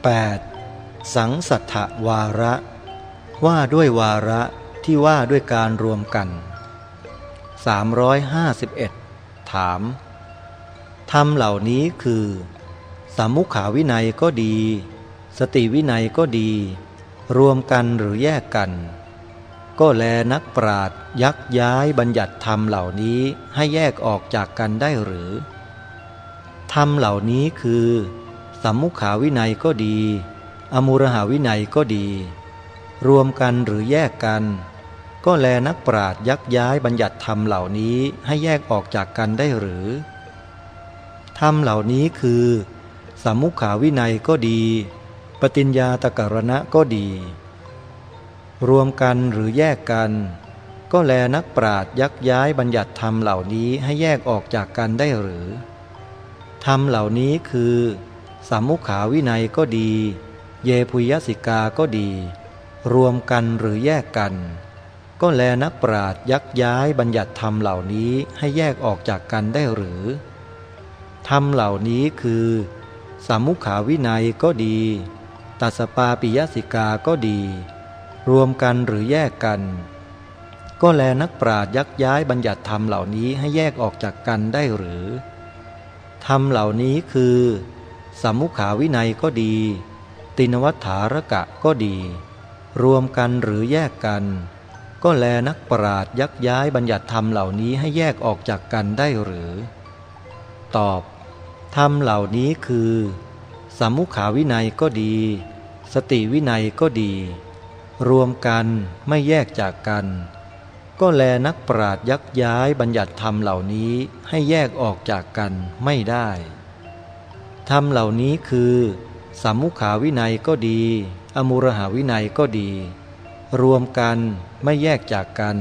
8. สังสัทธวาระ ว่าด้วยวาระที่ว่าด้วยการรวมกัน 351 ถามธรรมเหล่านี้คือสามุขาวินัยก็ดี สติวินัยก็ดี รวมกันหรือแยกกัน ก็แลนักปราดยักย้ายบัญญัติธรรมเหล่านี้ให้แยกออกจากกันได้หรือ ธรรมเหล่านี้คือ สัมมุขาวินัยก็ดี อมุรหาวินัยก็ดี รวมกันหรือแยกกัน ก็แลนักปราดยักย้ายบัญญัติธรรมเหล่านี้ให้แยกออกจากกันได้หรือ ธรรมเหล่านี้คือสัมมุขาวินัยก็ดี ปฏิญญาตกรณะก็ดี รวมกันหรือแยกกัน ก็แลนักปราดยักย้ายบัญญัติธรรมเหล่านี้ให้แยกออกจากกันได้หรือ ธรรมเหล่านี้คือ สามมุขาวินัยก็ดี เยพุยสิกาก็ดี รวมกันหรือแยกกัน ก็แลนักปราดยักย้ายบัญญัติธรรมเหล่านี้ให้แยกออกจากกันได้หรือ ธรรมเหล่านี้คือสามมุขาวินัยก็ดีตัสปาปิยสิกาก็ดี รวมกันหรือแยกกัน ก็แลนักปราดยักย้ายบัญญัติธรรมเหล่านี้ให้แยกออกจากกันได้หรือธรรมเหล่านี้คือ สัมมุขาวินัยก็ดี ตินวัฏฐารกะก็ดี รวมกันหรือแยกกัน ก็แลนักปราดยักย้ายบัญญัติธรรมเหล่านี้ให้แยกออกจากกันได้หรือ ตอบธรรมเหล่านี้คือสัมมุขาวินัยก็ดี สติวินัยก็ดี รวมกันไม่แยกจากกัน ก็แลนักปราดยักย้ายบัญญัติธรรมเหล่านี้ให้แยกออกจากกันไม่ได้ ธรรมเหล่านี้คือสัมมุขาวินัยก็ดี อมุรหาวินัยก็ดี รวมกันไม่แยกจากกัน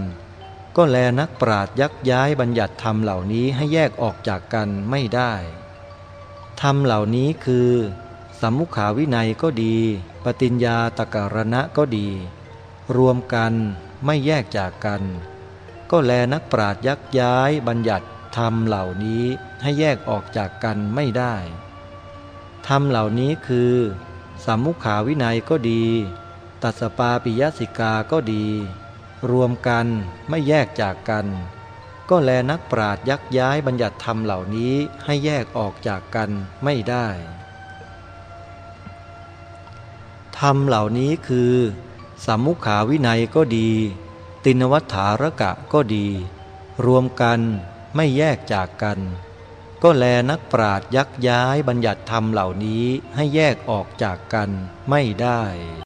ก็แลนักปราดยักย้ายบัญญัติธรรมเหล่านี้ให้แยกออกจากกันไม่ได้ ธรรมเหล่านี้คือสัมมุขาวินัยก็ดี ปฏิญญาตการณะก็ดี รวมกันไม่แยกจากกัน ก็แลนักปราดยักย้ายบัญญัติธรรมเหล่านี้ให้แยกออกจากกันไม่ได้ ธรรมเหล่านี้คือสัมมุขาวินัยก็ดี ตัสปาปิยสิกาก็ดี รวมกันไม่แยกจากกัน ก็แลนักปราดยักย้ายบัญญัติธรรมเหล่านี้ให้แยกออกจากกันไม่ได้ ธรรมเหล่านี้คือสัมมุขาวินัยก็ดี ตินวัฏฐารกะก็ดี รวมกันไม่แยกจากกัน ก็แลนักปราดยักย้ายบัญญัติธรรมเหล่านี้ให้แยกออกจากกันไม่ได้